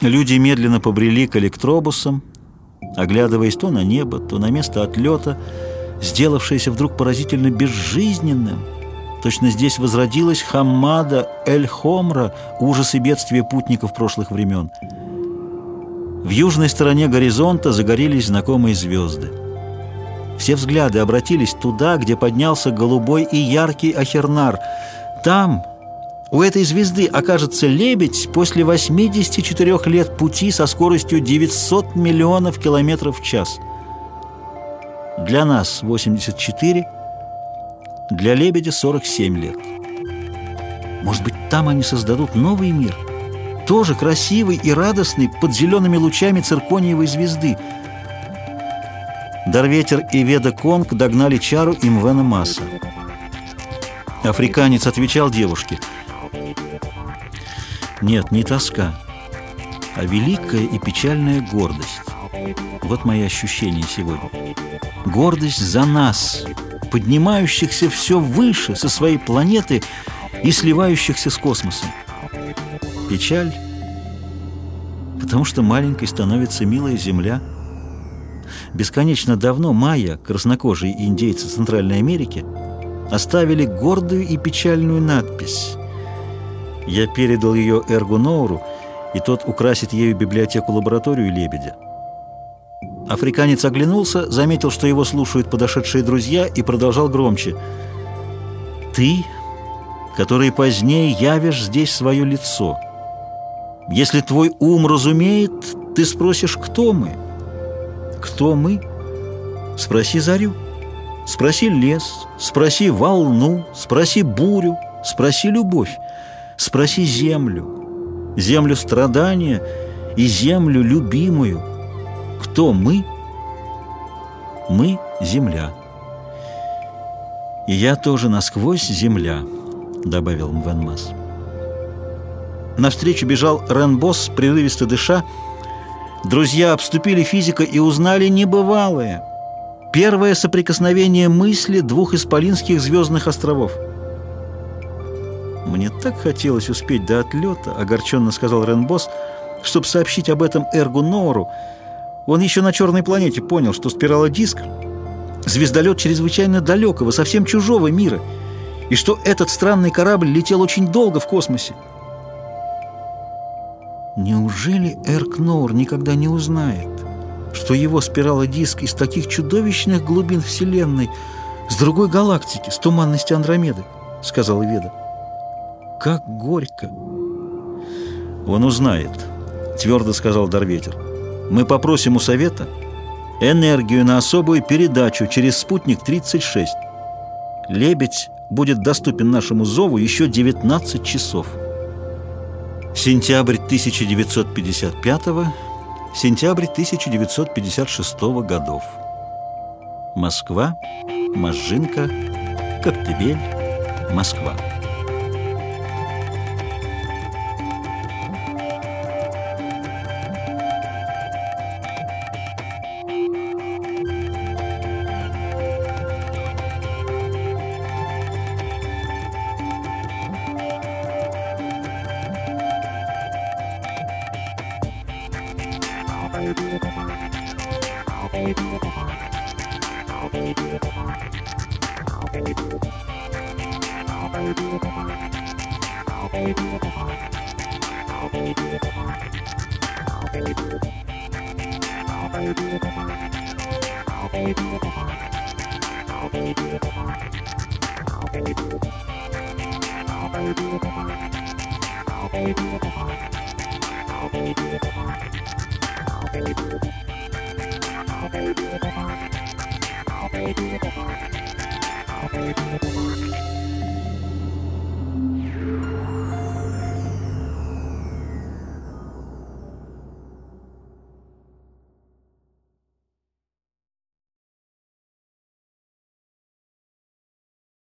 Люди медленно побрели к электробусам, оглядываясь то на небо, то на место отлета, сделавшееся вдруг поразительно безжизненным. Точно здесь возродилась Хаммада Эль-Хомра, ужас и бедствие путников прошлых времен. В южной стороне горизонта загорелись знакомые звезды. Все взгляды обратились туда, где поднялся голубой и яркий Ахернар. Там, у этой звезды окажется лебедь после 84 лет пути со скоростью 900 миллионов километров в час. Для нас 84, для лебедя 47 лет. Может быть, там они создадут новый мир, тоже красивый и радостный, под зелеными лучами циркониевой звезды. Дарветер и Веда Конг догнали Чару и Мвена Масса. Африканец отвечал девушке – нет, не тоска, а великая и печальная гордость. Вот мои ощущения сегодня. Гордость за нас, поднимающихся все выше со своей планеты и сливающихся с космосом. Печаль, потому что маленькой становится милая Земля. Бесконечно давно майя, краснокожие индейцы Центральной Америки, оставили гордую и печальную надпись я передал ее Эргу Ноуру, и тот украсит ею библиотеку-лабораторию «Лебедя». Африканец оглянулся, заметил, что его слушают подошедшие друзья, и продолжал громче. «Ты, который позднее явишь здесь свое лицо. Если твой ум разумеет, ты спросишь, кто мы?» «Кто мы?» «Спроси зарю, спроси лес, спроси волну, спроси бурю, спроси любовь». Спроси землю, землю страдания и землю любимую. Кто мы? Мы — земля. И я тоже насквозь земля, добавил Мвенмас. Навстречу бежал Ренбос, прерывисто дыша. Друзья обступили физика и узнали небывалое. Первое соприкосновение мысли двух исполинских звездных островов — «Мне так хотелось успеть до отлета», — огорченно сказал Ренбос, «чтобы сообщить об этом Эргу Ноору. Он еще на черной планете понял, что спирала диск — звездолет чрезвычайно далекого, совсем чужого мира, и что этот странный корабль летел очень долго в космосе». Неужели Эрк Ноур никогда не узнает, что его спирала диск из таких чудовищных глубин Вселенной, с другой галактики, с туманности Андромеды, — сказал Иведа как горько!» «Он узнает», — твердо сказал Дарветер. «Мы попросим у Совета энергию на особую передачу через спутник 36. Лебедь будет доступен нашему зову еще 19 часов». Сентябрь 1955 сентябрь 1956 годов. Москва, Можжинка, Коктебель, Москва. I'll be Thank you.